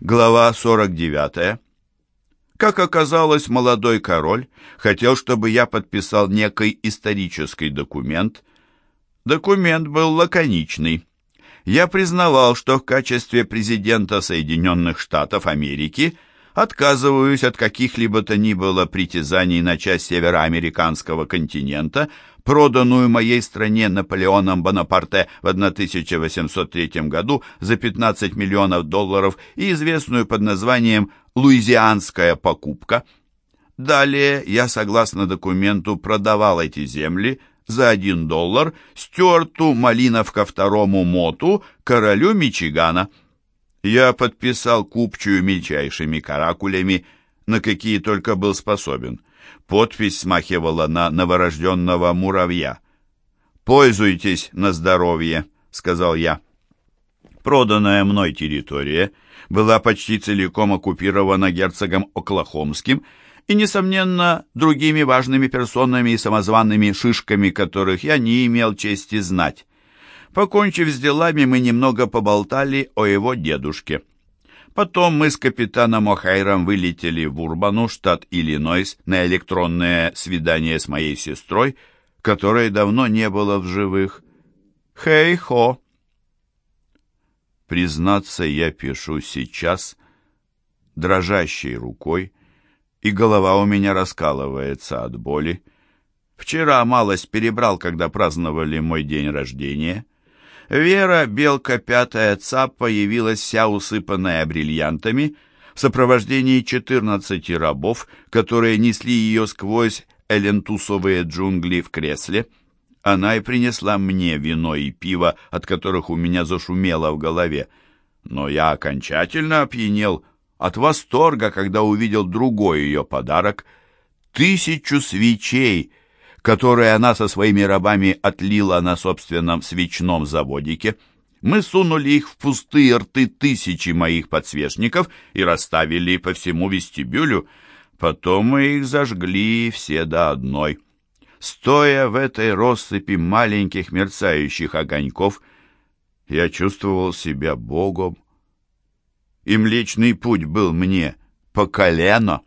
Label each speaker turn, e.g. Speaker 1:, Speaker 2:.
Speaker 1: Глава 49. Как оказалось, молодой король хотел, чтобы я подписал некий исторический документ. Документ был лаконичный. Я признавал, что в качестве президента Соединенных Штатов Америки отказываюсь от каких-либо то ни было притязаний на часть североамериканского континента, проданную моей стране Наполеоном Бонапарте в 1803 году за 15 миллионов долларов и известную под названием «Луизианская покупка». Далее я, согласно документу, продавал эти земли за 1 доллар Стюарту Малиновка второму Моту, королю Мичигана. Я подписал купчую мельчайшими каракулями, на какие только был способен. Подпись смахивала на новорожденного муравья. «Пользуйтесь на здоровье», — сказал я. Проданная мной территория была почти целиком оккупирована герцогом Оклахомским и, несомненно, другими важными персонами и самозванными шишками, которых я не имел чести знать. Покончив с делами, мы немного поболтали о его дедушке. Потом мы с капитаном О'Хайром вылетели в Урбану, штат Иллинойс, на электронное свидание с моей сестрой, которой давно не было в живых. Хей-хо! Признаться, я пишу сейчас, дрожащей рукой, и голова у меня раскалывается от боли. Вчера малость перебрал, когда праздновали мой день рождения — Вера, белка пятая цапа, явилась вся усыпанная бриллиантами в сопровождении четырнадцати рабов, которые несли ее сквозь элентусовые джунгли в кресле. Она и принесла мне вино и пиво, от которых у меня зашумело в голове. Но я окончательно опьянел от восторга, когда увидел другой ее подарок — тысячу свечей — которые она со своими рабами отлила на собственном свечном заводике. Мы сунули их в пустые рты тысячи моих подсвечников и расставили по всему вестибюлю. Потом мы их зажгли все до одной. Стоя в этой россыпи маленьких мерцающих огоньков, я чувствовал себя Богом. И Млечный Путь был мне по колено.